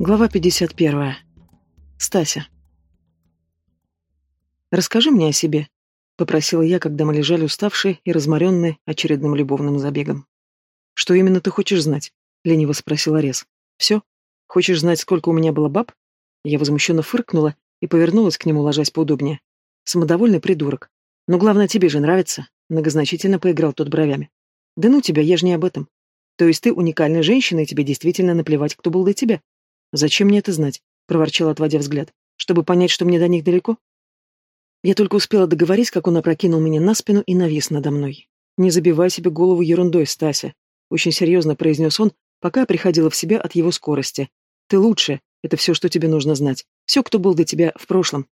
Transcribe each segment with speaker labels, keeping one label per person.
Speaker 1: Глава 51. Стася. «Расскажи мне о себе», — попросила я, когда мы лежали уставшие и разморенные очередным любовным забегом. «Что именно ты хочешь знать?» — лениво спросил Арес. «Все? Хочешь знать, сколько у меня было баб?» Я возмущенно фыркнула и повернулась к нему, ложась поудобнее. «Самодовольный придурок. Но главное, тебе же нравится», — многозначительно поиграл тот бровями. «Да ну тебя, я же не об этом. То есть ты уникальная женщина, и тебе действительно наплевать, кто был до тебя?» «Зачем мне это знать?» — проворчал, отводя взгляд. «Чтобы понять, что мне до них далеко?» Я только успела договорить, как он опрокинул меня на спину и навис надо мной. «Не забивай себе голову ерундой, Стася», — очень серьезно произнес он, пока я приходила в себя от его скорости. «Ты лучше. Это все, что тебе нужно знать. Все, кто был до тебя в прошлом».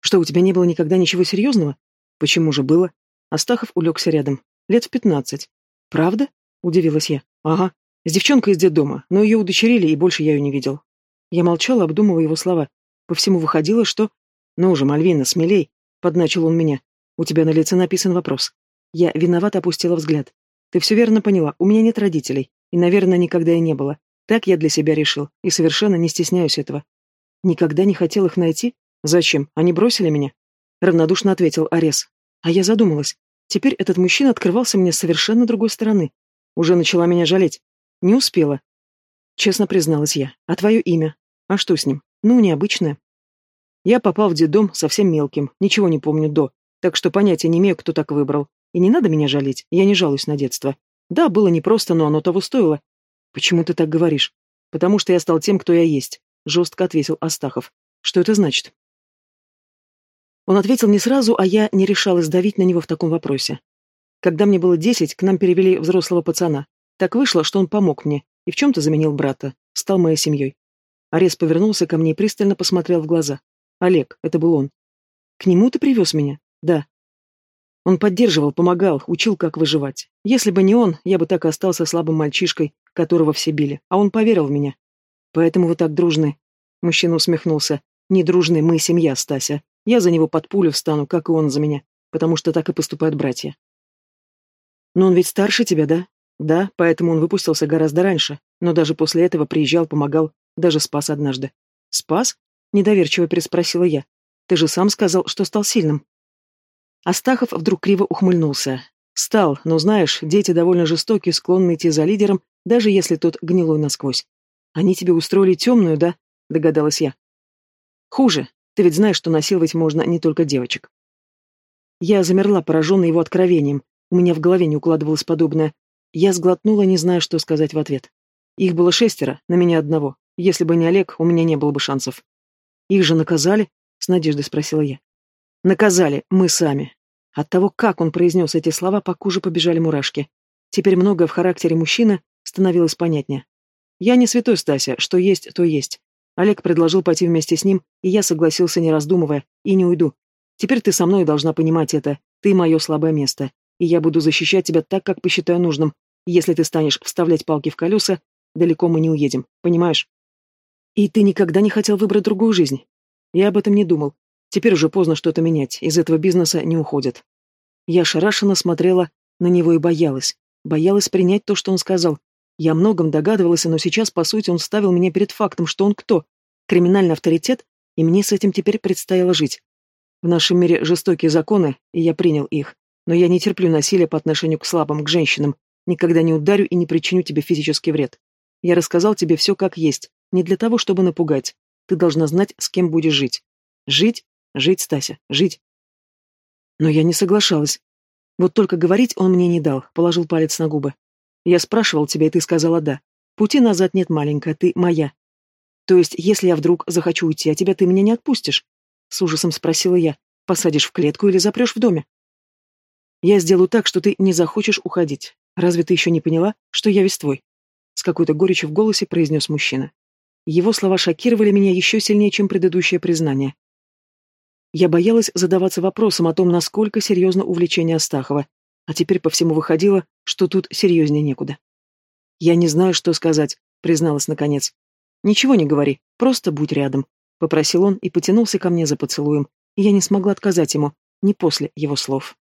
Speaker 1: «Что, у тебя не было никогда ничего серьезного?» «Почему же было?» Астахов улегся рядом. «Лет в пятнадцать». «Правда?» — удивилась я. «Ага. С девчонкой из детдома, но ее удочерили, и больше я ее не видел. Я молчала, обдумывая его слова. По всему выходило, что... «Ну уже, Мальвина, смелей!» — подначил он меня. «У тебя на лице написан вопрос». Я виновато опустила взгляд. «Ты все верно поняла, у меня нет родителей, и, наверное, никогда и не было. Так я для себя решил, и совершенно не стесняюсь этого». «Никогда не хотел их найти? Зачем? Они бросили меня?» Равнодушно ответил Арес. А я задумалась. Теперь этот мужчина открывался мне с совершенно другой стороны. Уже начала меня жалеть. Не успела. Честно призналась я. А твое имя? А что с ним? Ну, необычное. Я попал в детдом совсем мелким, ничего не помню до, так что понятия не имею, кто так выбрал. И не надо меня жалеть, я не жалуюсь на детство. Да, было непросто, но оно того стоило. Почему ты так говоришь? Потому что я стал тем, кто я есть, жестко ответил Астахов. Что это значит? Он ответил не сразу, а я не решалась давить на него в таком вопросе. Когда мне было десять, к нам перевели взрослого пацана. Так вышло, что он помог мне и в чем-то заменил брата, стал моей семьей. Арес повернулся ко мне и пристально посмотрел в глаза. Олег, это был он. К нему ты привез меня? Да. Он поддерживал, помогал, учил, как выживать. Если бы не он, я бы так и остался слабым мальчишкой, которого все били, а он поверил в меня. Поэтому вы так дружны. Мужчина усмехнулся. Не дружны, мы семья, Стася. Я за него под пулю встану, как и он за меня, потому что так и поступают братья. Но он ведь старше тебя, да? Да, поэтому он выпустился гораздо раньше, но даже после этого приезжал, помогал, даже спас однажды. «Спас?» — недоверчиво переспросила я. «Ты же сам сказал, что стал сильным». Астахов вдруг криво ухмыльнулся. «Стал, но знаешь, дети довольно жестокие, склонны идти за лидером, даже если тот гнилой насквозь. Они тебе устроили темную, да?» — догадалась я. «Хуже. Ты ведь знаешь, что насиловать можно не только девочек». Я замерла, пораженная его откровением. У меня в голове не укладывалось подобное. Я сглотнула, не зная, что сказать в ответ. Их было шестеро, на меня одного. Если бы не Олег, у меня не было бы шансов. Их же наказали? С надеждой спросила я. Наказали, мы сами. От того, как он произнес эти слова, по коже побежали мурашки. Теперь многое в характере мужчины становилось понятнее. Я не святой Стася, что есть, то есть. Олег предложил пойти вместе с ним, и я согласился, не раздумывая, и не уйду. Теперь ты со мной должна понимать это. Ты мое слабое место. И я буду защищать тебя так, как посчитаю нужным, если ты станешь вставлять палки в колеса, далеко мы не уедем, понимаешь? И ты никогда не хотел выбрать другую жизнь? Я об этом не думал. Теперь уже поздно что-то менять, из этого бизнеса не уходят. Я шарашенно смотрела на него и боялась. Боялась принять то, что он сказал. Я многом догадывалась, но сейчас, по сути, он ставил меня перед фактом, что он кто? Криминальный авторитет, и мне с этим теперь предстояло жить. В нашем мире жестокие законы, и я принял их. Но я не терплю насилия по отношению к слабым, к женщинам, Никогда не ударю и не причиню тебе физический вред. Я рассказал тебе все как есть, не для того, чтобы напугать. Ты должна знать, с кем будешь жить. Жить? Жить, Стася, жить. Но я не соглашалась. Вот только говорить он мне не дал, положил палец на губы. Я спрашивал тебя, и ты сказала «да». Пути назад нет, маленькая, ты моя. То есть, если я вдруг захочу уйти, а тебя ты меня не отпустишь? С ужасом спросила я. Посадишь в клетку или запрешь в доме? Я сделаю так, что ты не захочешь уходить. Разве ты еще не поняла, что я весь твой?» С какой-то горечью в голосе произнес мужчина. Его слова шокировали меня еще сильнее, чем предыдущее признание. Я боялась задаваться вопросом о том, насколько серьезно увлечение Астахова, а теперь по всему выходило, что тут серьезнее некуда. «Я не знаю, что сказать», — призналась наконец. «Ничего не говори, просто будь рядом», — попросил он и потянулся ко мне за поцелуем, и я не смогла отказать ему, не после его слов.